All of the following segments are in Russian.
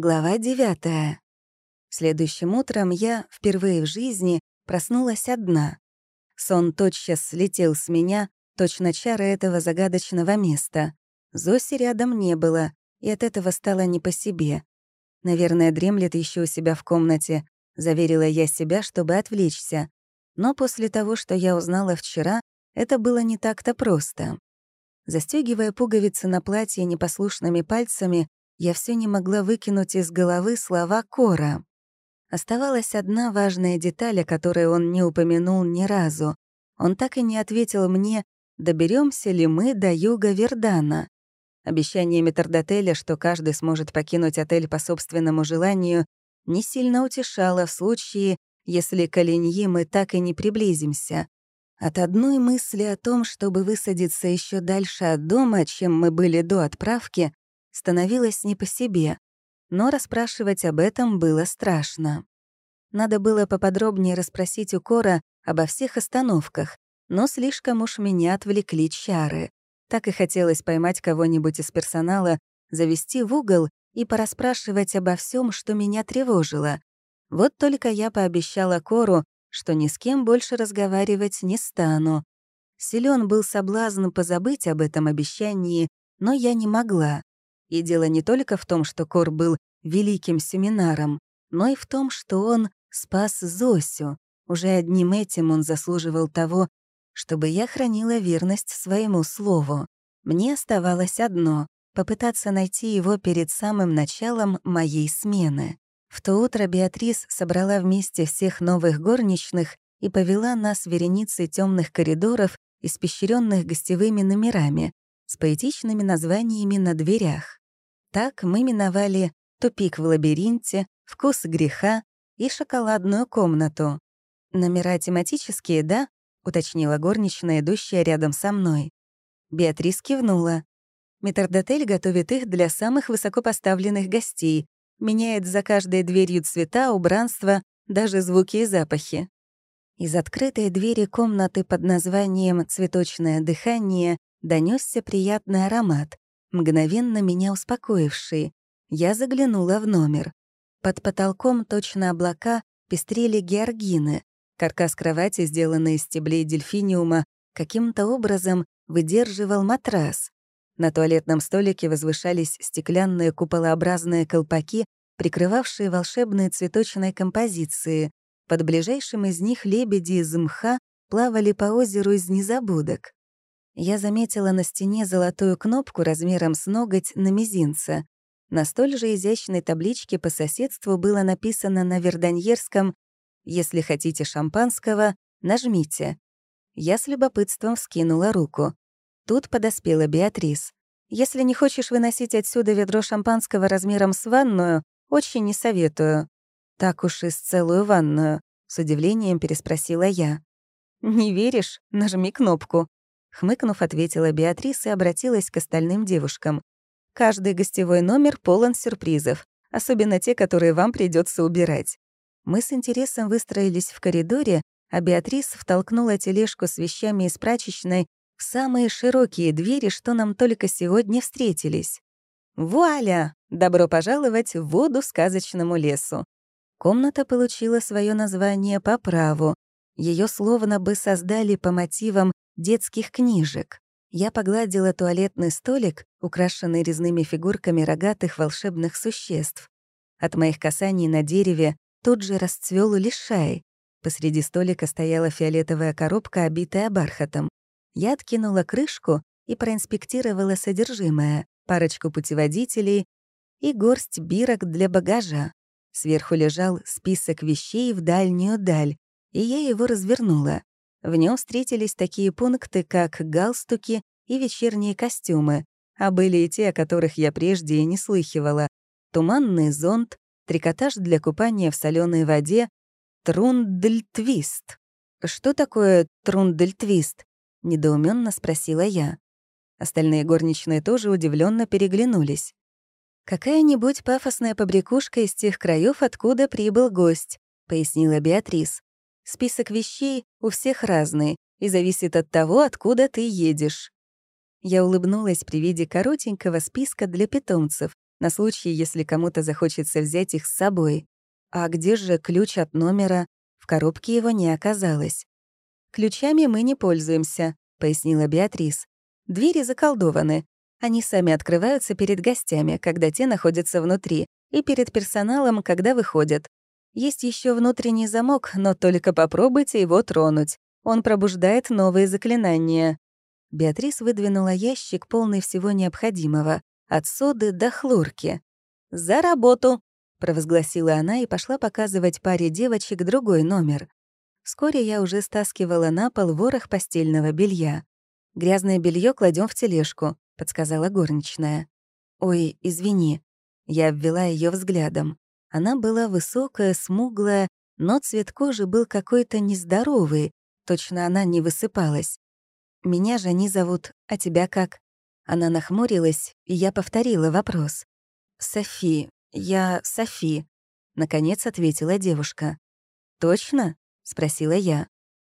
Глава 9. Следующим утром я впервые в жизни проснулась одна. Сон тотчас слетел с меня, точно чары этого загадочного места. Зоси рядом не было, и от этого стало не по себе. «Наверное, дремлет еще у себя в комнате», — заверила я себя, чтобы отвлечься. Но после того, что я узнала вчера, это было не так-то просто. Застегивая пуговицы на платье непослушными пальцами, я все не могла выкинуть из головы слова Кора. Оставалась одна важная деталь, о которой он не упомянул ни разу. Он так и не ответил мне, доберемся ли мы до юга Вердана. Обещание метрдотеля, что каждый сможет покинуть отель по собственному желанию, не сильно утешало в случае, если к Оленьи мы так и не приблизимся. От одной мысли о том, чтобы высадиться еще дальше от дома, чем мы были до отправки, становилось не по себе, но расспрашивать об этом было страшно. Надо было поподробнее расспросить у Кора обо всех остановках, но слишком уж меня отвлекли чары. Так и хотелось поймать кого-нибудь из персонала, завести в угол и порасспрашивать обо всем, что меня тревожило. Вот только я пообещала Кору, что ни с кем больше разговаривать не стану. Силен был соблазн позабыть об этом обещании, но я не могла. И дело не только в том, что Кор был великим семинаром, но и в том, что он спас Зосю. Уже одним этим он заслуживал того, чтобы я хранила верность своему слову. Мне оставалось одно — попытаться найти его перед самым началом моей смены. В то утро Беатрис собрала вместе всех новых горничных и повела нас вереницей темных коридоров, испещренных гостевыми номерами, с поэтичными названиями на дверях. Так мы миновали тупик в лабиринте, вкус греха и шоколадную комнату. «Номера тематические, да?» — уточнила горничная, идущая рядом со мной. Беатрис кивнула. Метрдотель готовит их для самых высокопоставленных гостей, меняет за каждой дверью цвета, убранство, даже звуки и запахи. Из открытой двери комнаты под названием «Цветочное дыхание» донесся приятный аромат мгновенно меня успокоивший, Я заглянула в номер. Под потолком точно облака пестрели георгины. Каркас кровати, сделанный из стеблей дельфиниума, каким-то образом выдерживал матрас. На туалетном столике возвышались стеклянные куполообразные колпаки, прикрывавшие волшебные цветочные композиции. Под ближайшим из них лебеди из мха плавали по озеру из незабудок я заметила на стене золотую кнопку размером с ноготь на мизинце. На столь же изящной табличке по соседству было написано на верданьерском «Если хотите шампанского, нажмите». Я с любопытством вскинула руку. Тут подоспела Беатрис. «Если не хочешь выносить отсюда ведро шампанского размером с ванную, очень не советую». «Так уж и с целую ванную», — с удивлением переспросила я. «Не веришь? Нажми кнопку», Хмыкнув, ответила Беатрис и обратилась к остальным девушкам. «Каждый гостевой номер полон сюрпризов, особенно те, которые вам придется убирать». Мы с интересом выстроились в коридоре, а Беатрис втолкнула тележку с вещами из прачечной в самые широкие двери, что нам только сегодня встретились. Вуаля! Добро пожаловать в воду сказочному лесу. Комната получила свое название по праву. Ее словно бы создали по мотивам детских книжек. Я погладила туалетный столик, украшенный резными фигурками рогатых волшебных существ. От моих касаний на дереве тут же расцвел лишай. Посреди столика стояла фиолетовая коробка, обитая бархатом. Я откинула крышку и проинспектировала содержимое, парочку путеводителей и горсть бирок для багажа. Сверху лежал список вещей в дальнюю даль, и я его развернула. В нем встретились такие пункты, как галстуки и вечерние костюмы, а были и те, о которых я прежде и не слыхивала. Туманный зонт, трикотаж для купания в соленой воде, трундельтвист. «Что такое трундельтвист?» — недоуменно спросила я. Остальные горничные тоже удивленно переглянулись. «Какая-нибудь пафосная побрякушка из тех краев, откуда прибыл гость», — пояснила Беатрис. Список вещей у всех разный и зависит от того, откуда ты едешь. Я улыбнулась при виде коротенького списка для питомцев на случай, если кому-то захочется взять их с собой. А где же ключ от номера? В коробке его не оказалось. «Ключами мы не пользуемся», — пояснила Беатрис. «Двери заколдованы. Они сами открываются перед гостями, когда те находятся внутри, и перед персоналом, когда выходят. Есть еще внутренний замок, но только попробуйте его тронуть. Он пробуждает новые заклинания». Беатрис выдвинула ящик, полный всего необходимого, от соды до хлорки. «За работу!» — провозгласила она и пошла показывать паре девочек другой номер. Вскоре я уже стаскивала на пол ворох постельного белья. «Грязное белье кладем в тележку», — подсказала горничная. «Ой, извини». Я обвела ее взглядом. Она была высокая, смуглая, но цвет кожи был какой-то нездоровый, точно она не высыпалась. «Меня же не зовут, а тебя как?» Она нахмурилась, и я повторила вопрос. «Софи, я Софи», — наконец ответила девушка. «Точно?» — спросила я.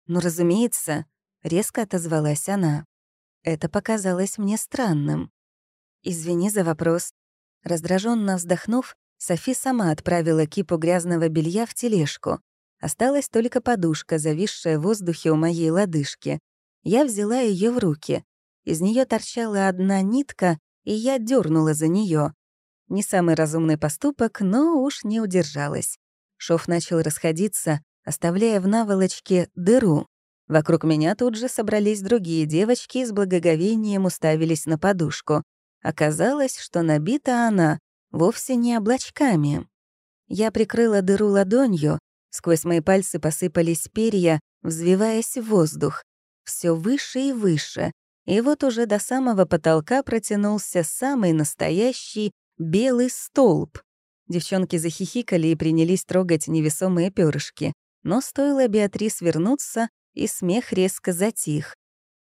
«Ну, разумеется», — резко отозвалась она. Это показалось мне странным. «Извини за вопрос». Раздраженно вздохнув, Софи сама отправила кипу грязного белья в тележку. Осталась только подушка, зависшая в воздухе у моей лодыжки. Я взяла ее в руки. Из нее торчала одна нитка, и я дернула за нее. Не самый разумный поступок, но уж не удержалась. Шов начал расходиться, оставляя в наволочке дыру. Вокруг меня тут же собрались другие девочки и с благоговением уставились на подушку. Оказалось, что набита она вовсе не облачками. Я прикрыла дыру ладонью, сквозь мои пальцы посыпались перья, взвиваясь в воздух, все выше и выше, и вот уже до самого потолка протянулся самый настоящий белый столб. Девчонки захихикали и принялись трогать невесомые перышки, но стоило Беатрис вернуться, и смех резко затих.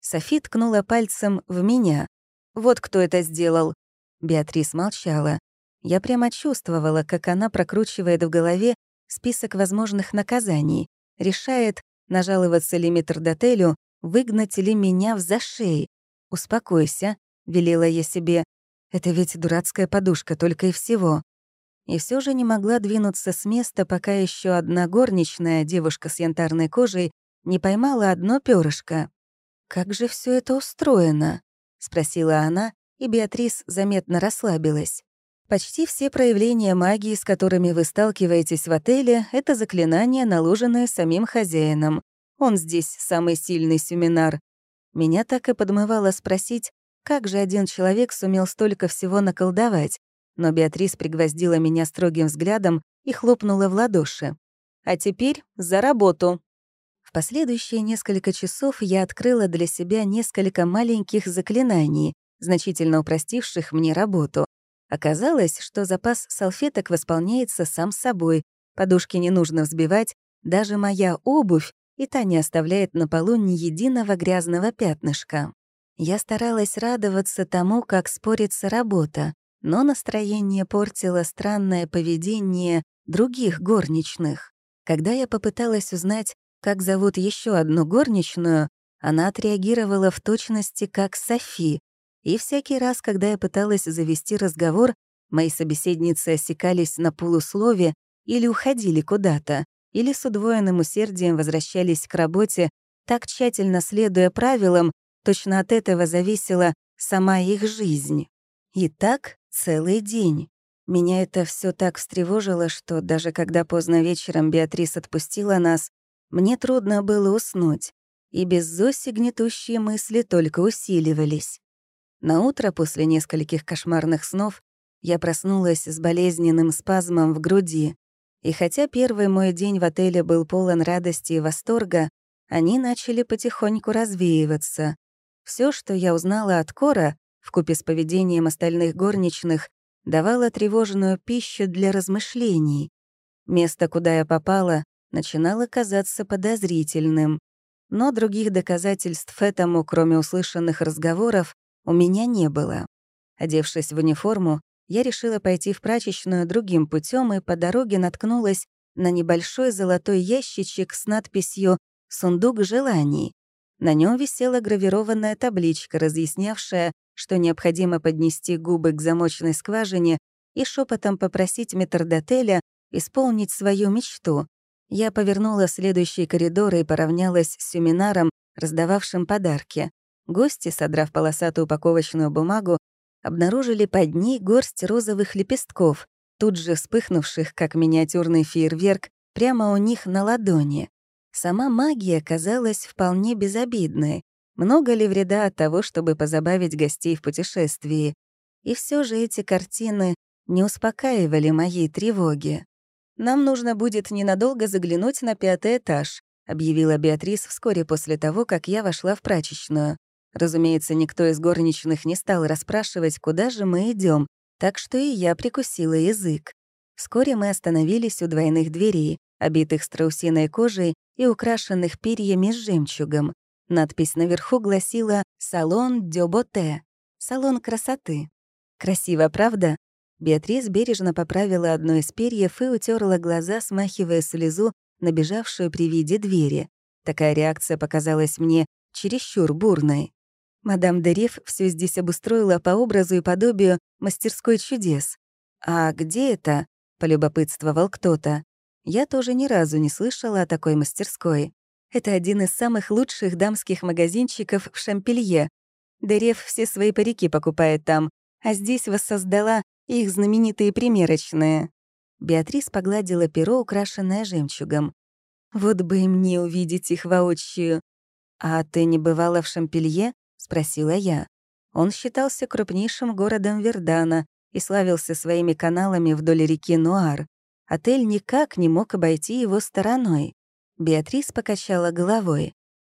Софи ткнула пальцем в меня. «Вот кто это сделал!» Беатрис молчала. Я прямо чувствовала, как она прокручивает в голове список возможных наказаний, решает, нажаловаться ли метрдотелю, выгнать ли меня в зашей. «Успокойся», — велела я себе. «Это ведь дурацкая подушка только и всего». И все же не могла двинуться с места, пока еще одна горничная девушка с янтарной кожей не поймала одно перышко. «Как же все это устроено?» — спросила она, и Беатрис заметно расслабилась. Почти все проявления магии, с которыми вы сталкиваетесь в отеле, это заклинания, наложенные самим хозяином. Он здесь самый сильный семинар. Меня так и подмывало спросить, как же один человек сумел столько всего наколдовать, но Беатрис пригвоздила меня строгим взглядом и хлопнула в ладоши. «А теперь за работу!» В последующие несколько часов я открыла для себя несколько маленьких заклинаний, значительно упростивших мне работу, Оказалось, что запас салфеток восполняется сам собой, подушки не нужно взбивать, даже моя обувь, и та не оставляет на полу ни единого грязного пятнышка. Я старалась радоваться тому, как спорится работа, но настроение портило странное поведение других горничных. Когда я попыталась узнать, как зовут еще одну горничную, она отреагировала в точности как Софи, и всякий раз, когда я пыталась завести разговор, мои собеседницы осекались на полуслове или уходили куда-то, или с удвоенным усердием возвращались к работе, так тщательно следуя правилам, точно от этого зависела сама их жизнь. И так целый день. Меня это все так встревожило, что даже когда поздно вечером Беатрис отпустила нас, мне трудно было уснуть, и без Зоси гнетущие мысли только усиливались. На утро после нескольких кошмарных снов я проснулась с болезненным спазмом в груди, и хотя первый мой день в отеле был полон радости и восторга, они начали потихоньку развеиваться. Все, что я узнала от Кора, вкупе с поведением остальных горничных, давало тревожную пищу для размышлений. Место, куда я попала, начинало казаться подозрительным. Но других доказательств этому, кроме услышанных разговоров, у меня не было. Одевшись в униформу, я решила пойти в прачечную другим путем и по дороге наткнулась на небольшой золотой ящичек с надписью «Сундук желаний». На нем висела гравированная табличка, разъяснявшая, что необходимо поднести губы к замочной скважине и шепотом попросить метрдотеля исполнить свою мечту. Я повернула следующий коридор и поравнялась с семинаром, раздававшим подарки. Гости, содрав полосатую упаковочную бумагу, обнаружили под ней горсть розовых лепестков, тут же вспыхнувших, как миниатюрный фейерверк, прямо у них на ладони. Сама магия казалась вполне безобидной. Много ли вреда от того, чтобы позабавить гостей в путешествии? И все же эти картины не успокаивали моей тревоги. «Нам нужно будет ненадолго заглянуть на пятый этаж», — объявила Беатрис вскоре после того, как я вошла в прачечную. Разумеется, никто из горничных не стал расспрашивать, куда же мы идем, так что и я прикусила язык. Вскоре мы остановились у двойных дверей, обитых страусиной кожей и украшенных перьями с жемчугом. Надпись наверху гласила «Салон Дёботе» — «Салон красоты». Красиво, правда? Беатрис бережно поправила одно из перьев и утерла глаза, смахивая слезу, набежавшую при виде двери. Такая реакция показалась мне чересчур бурной. Мадам Дерев все здесь обустроила по образу и подобию мастерской чудес. «А где это?» — полюбопытствовал кто-то. Я тоже ни разу не слышала о такой мастерской. Это один из самых лучших дамских магазинчиков в Шампелье. Дерев все свои парики покупает там, а здесь воссоздала их знаменитые примерочные. Беатрис погладила перо, украшенное жемчугом. «Вот бы и мне увидеть их воочию. А ты не бывала в Шампелье?» — спросила я. Он считался крупнейшим городом Вердана и славился своими каналами вдоль реки Нуар. Отель никак не мог обойти его стороной. Беатрис покачала головой.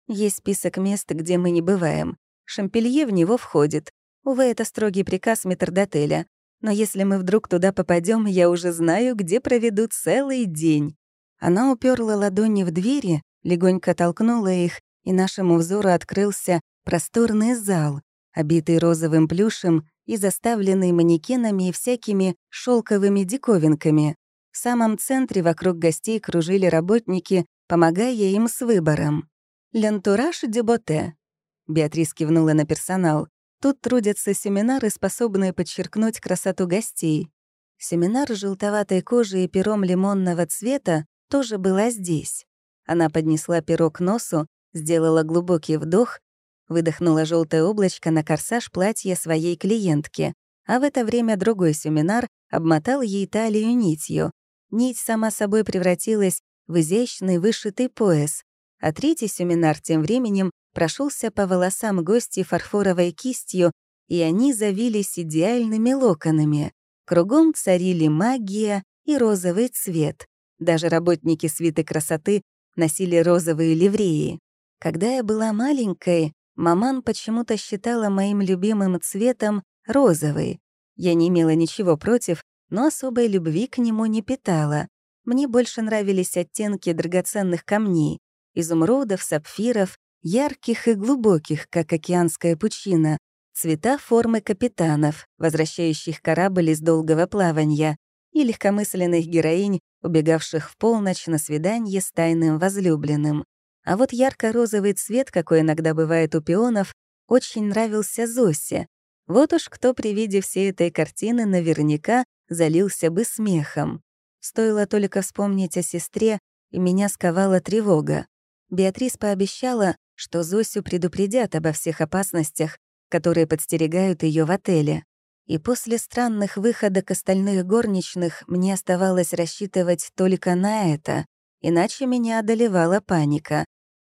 «Есть список мест, где мы не бываем. Шампелье в него входит. Увы, это строгий приказ метрдотеля. Но если мы вдруг туда попадем, я уже знаю, где проведу целый день». Она уперла ладони в двери, легонько толкнула их, и нашему взору открылся Просторный зал, обитый розовым плюшем и заставленный манекенами и всякими шелковыми диковинками. В самом центре вокруг гостей кружили работники, помогая им с выбором. «Лентураж деботе», — Беатрис кивнула на персонал. «Тут трудятся семинары, способные подчеркнуть красоту гостей». Семинар желтоватой кожи и пером лимонного цвета тоже была здесь. Она поднесла перо к носу, сделала глубокий вдох Выдохнуло желтое облачко на корсаж платья своей клиентки, а в это время другой семинар обмотал ей талию нитью. Нить сама собой превратилась в изящный вышитый пояс, а третий семинар тем временем прошелся по волосам гости фарфоровой кистью, и они завились идеальными локонами. Кругом царили магия и розовый цвет. Даже работники свиты красоты носили розовые ливреи. Когда я была маленькой, Маман почему-то считала моим любимым цветом розовый. Я не имела ничего против, но особой любви к нему не питала. Мне больше нравились оттенки драгоценных камней — изумрудов, сапфиров, ярких и глубоких, как океанская пучина, цвета формы капитанов, возвращающих корабль из долгого плавания, и легкомысленных героинь, убегавших в полночь на свидание с тайным возлюбленным. А вот ярко-розовый цвет, какой иногда бывает у пионов, очень нравился Зосе. Вот уж кто при виде всей этой картины наверняка залился бы смехом. Стоило только вспомнить о сестре, и меня сковала тревога. Беатрис пообещала, что Зосю предупредят обо всех опасностях, которые подстерегают ее в отеле. И после странных выходок остальных горничных мне оставалось рассчитывать только на это, иначе меня одолевала паника,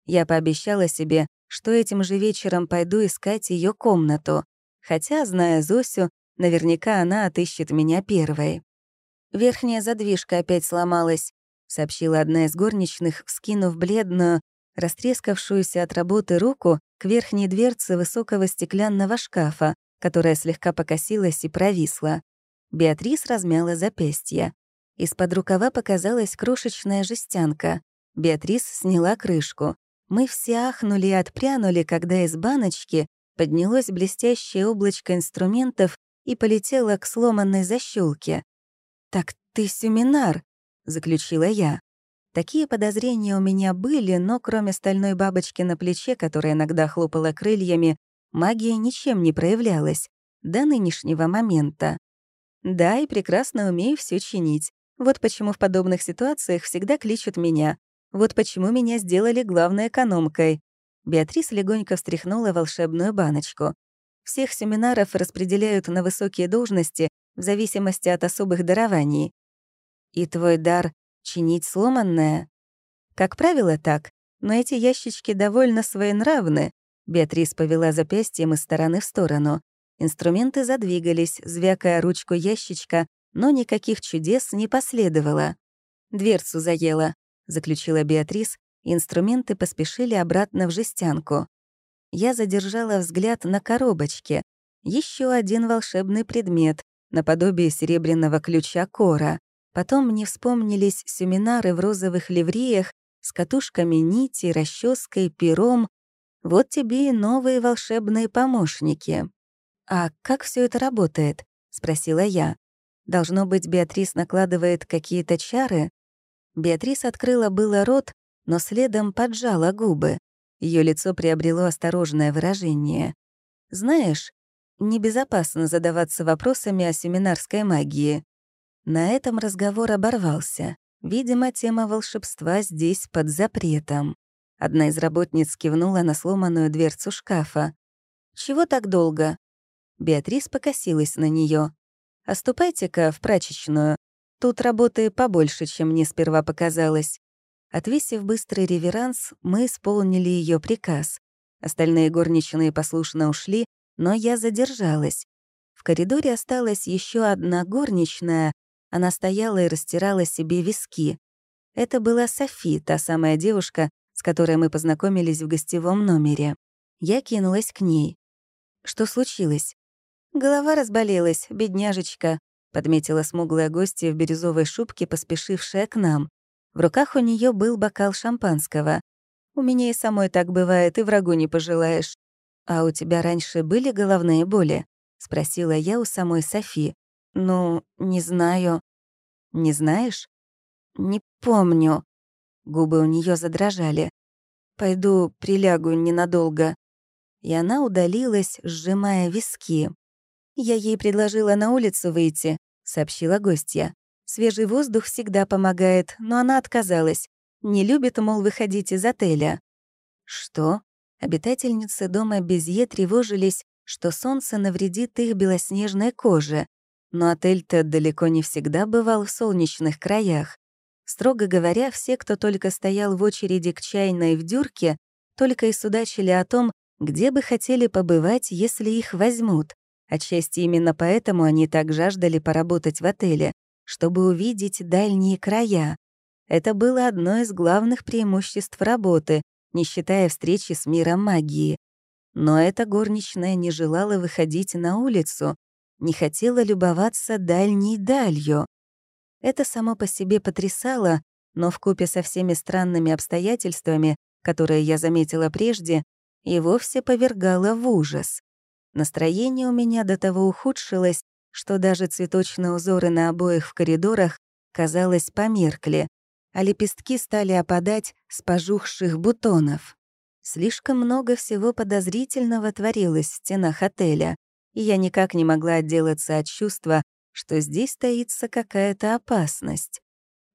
я пообещала себе, что этим же вечером пойду искать ее комнату, хотя, зная Зосю, наверняка она отыщет меня первой. «Верхняя задвижка опять сломалась», — сообщила одна из горничных, вскинув бледную, растрескавшуюся от работы руку к верхней дверце высокого стеклянного шкафа, которая слегка покосилась и провисла. Беатрис размяла запястье. Из-под рукава показалась крошечная жестянка. Беатрис сняла крышку. Мы все ахнули и отпрянули, когда из баночки поднялось блестящее облачко инструментов и полетело к сломанной защелке. «Так ты семинар», — заключила я. Такие подозрения у меня были, но кроме стальной бабочки на плече, которая иногда хлопала крыльями, магия ничем не проявлялась до нынешнего момента. Да, и прекрасно умею все чинить. Вот почему в подобных ситуациях всегда кличут меня. Вот почему меня сделали главной экономкой». Беатрис легонько встряхнула волшебную баночку. «Всех семинаров распределяют на высокие должности в зависимости от особых дарований. И твой дар — чинить сломанное?» «Как правило, так. Но эти ящички довольно своенравны». Беатрис повела запястьем из стороны в сторону. Инструменты задвигались, звякая ручку ящичка, но никаких чудес не последовало. Дверцу заела заключила Беатрис, инструменты поспешили обратно в жестянку. Я задержала взгляд на коробочке. Еще один волшебный предмет, наподобие серебряного ключа кора. Потом мне вспомнились семинары в розовых ливреях с катушками нити, расческой, пером. Вот тебе и новые волшебные помощники. «А как все это работает?» — спросила я. «Должно быть, Беатрис накладывает какие-то чары?» Беатрис открыла было рот, но следом поджала губы. Ее лицо приобрело осторожное выражение. «Знаешь, небезопасно задаваться вопросами о семинарской магии». На этом разговор оборвался. Видимо, тема волшебства здесь под запретом. Одна из работниц кивнула на сломанную дверцу шкафа. «Чего так долго?» Беатрис покосилась на нее. «Оступайте-ка в прачечную. Тут работы побольше, чем мне сперва показалось. Отвесив быстрый реверанс, мы исполнили ее приказ. Остальные горничные послушно ушли, но я задержалась. В коридоре осталась еще одна горничная. Она стояла и растирала себе виски. Это была Софи, та самая девушка, с которой мы познакомились в гостевом номере. Я кинулась к ней. Что случилось? Голова разболелась, бедняжечка. Подметила смуглая гостья в бирюзовой шубке, поспешившая к нам. В руках у нее был бокал шампанского. У меня и самой так бывает, и врагу не пожелаешь. «А у тебя раньше были головные боли?» — спросила я у самой Софи. «Ну, не знаю». «Не знаешь?» «Не помню». Губы у нее задрожали. «Пойду прилягу ненадолго». И она удалилась, сжимая виски. «Я ей предложила на улицу выйти», — сообщила гостья. «Свежий воздух всегда помогает, но она отказалась. Не любит, мол, выходить из отеля». «Что?» Обитательницы дома Безье тревожились, что солнце навредит их белоснежной коже. Но отель-то далеко не всегда бывал в солнечных краях. Строго говоря, все, кто только стоял в очереди к чайной в дюрке, только и судачили о том, где бы хотели побывать, если их возьмут. Отчасти именно поэтому они так жаждали поработать в отеле, чтобы увидеть дальние края. Это было одно из главных преимуществ работы, не считая встречи с миром магии. Но эта горничная не желала выходить на улицу, не хотела любоваться дальней далью. Это само по себе потрясало, но вкупе со всеми странными обстоятельствами, которые я заметила прежде, и вовсе повергало в ужас. Настроение у меня до того ухудшилось, что даже цветочные узоры на обоих в коридорах, казалось, померкли, а лепестки стали опадать с пожухших бутонов. Слишком много всего подозрительного творилось в стенах отеля, и я никак не могла отделаться от чувства, что здесь стоится какая-то опасность.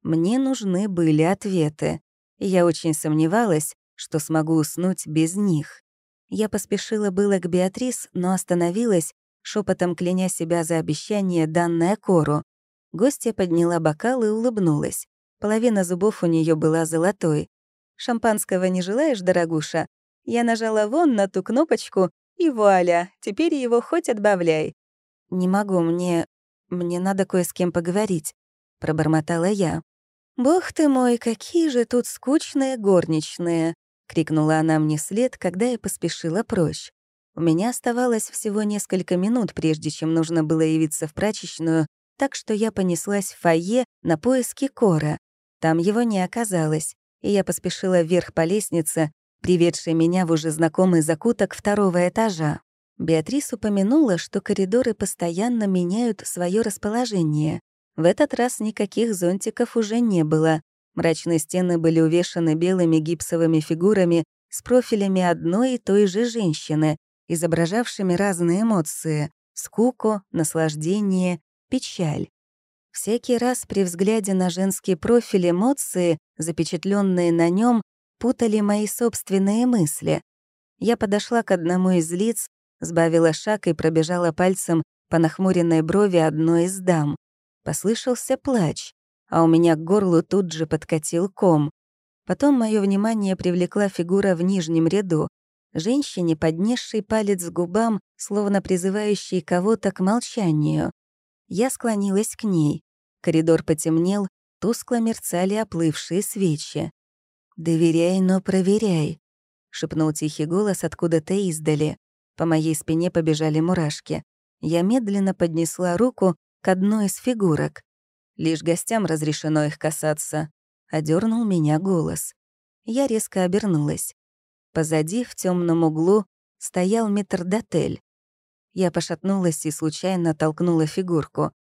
Мне нужны были ответы, и я очень сомневалась, что смогу уснуть без них. Я поспешила было к Беатрис, но остановилась, шепотом кляня себя за обещание, данное Кору. Гостья подняла бокал и улыбнулась. Половина зубов у нее была золотой. «Шампанского не желаешь, дорогуша?» Я нажала вон на ту кнопочку, и вуаля, теперь его хоть отбавляй. «Не могу, мне... мне надо кое с кем поговорить», — пробормотала я. «Бог ты мой, какие же тут скучные горничные!» — крикнула она мне след, когда я поспешила прочь. У меня оставалось всего несколько минут, прежде чем нужно было явиться в прачечную, так что я понеслась в фойе на поиски Кора. Там его не оказалось, и я поспешила вверх по лестнице, приведшей меня в уже знакомый закуток второго этажа. Беатрис упомянула, что коридоры постоянно меняют свое расположение. В этот раз никаких зонтиков уже не было, Мрачные стены были увешаны белыми гипсовыми фигурами с профилями одной и той же женщины, изображавшими разные эмоции — скуку, наслаждение, печаль. Всякий раз при взгляде на женский профиль эмоции, запечатленные на нем, путали мои собственные мысли. Я подошла к одному из лиц, сбавила шаг и пробежала пальцем по нахмуренной брови одной из дам. Послышался плач а у меня к горлу тут же подкатил ком. Потом мое внимание привлекла фигура в нижнем ряду. Женщине, поднесшей палец к губам, словно призывающей кого-то к молчанию. Я склонилась к ней. Коридор потемнел, тускло мерцали оплывшие свечи. «Доверяй, но проверяй», — шепнул тихий голос откуда-то издали. По моей спине побежали мурашки. Я медленно поднесла руку к одной из фигурок. Лишь гостям разрешено их касаться. Одернул меня голос. Я резко обернулась. Позади, в темном углу, стоял метрдотель. Я пошатнулась и случайно толкнула фигурку.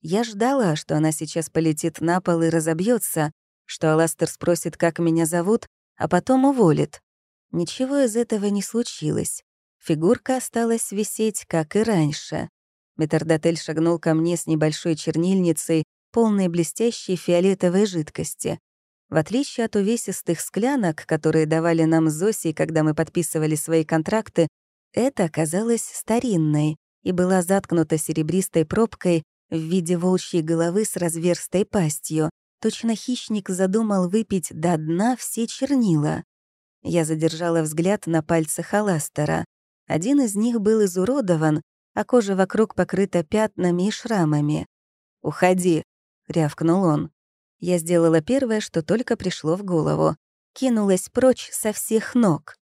Я ждала, что она сейчас полетит на пол и разобьется, что Аластер спросит, как меня зовут, а потом уволит. Ничего из этого не случилось. Фигурка осталась висеть, как и раньше. Метардотель шагнул ко мне с небольшой чернильницей полной блестящей фиолетовой жидкости. В отличие от увесистых склянок, которые давали нам Зоси, когда мы подписывали свои контракты, это оказалось старинной и была заткнута серебристой пробкой в виде волчьей головы с разверстой пастью. Точно хищник задумал выпить до дна все чернила. Я задержала взгляд на пальцах Аластера. Один из них был изуродован, а кожа вокруг покрыта пятнами и шрамами. «Уходи», рявкнул он. Я сделала первое, что только пришло в голову. Кинулась прочь со всех ног.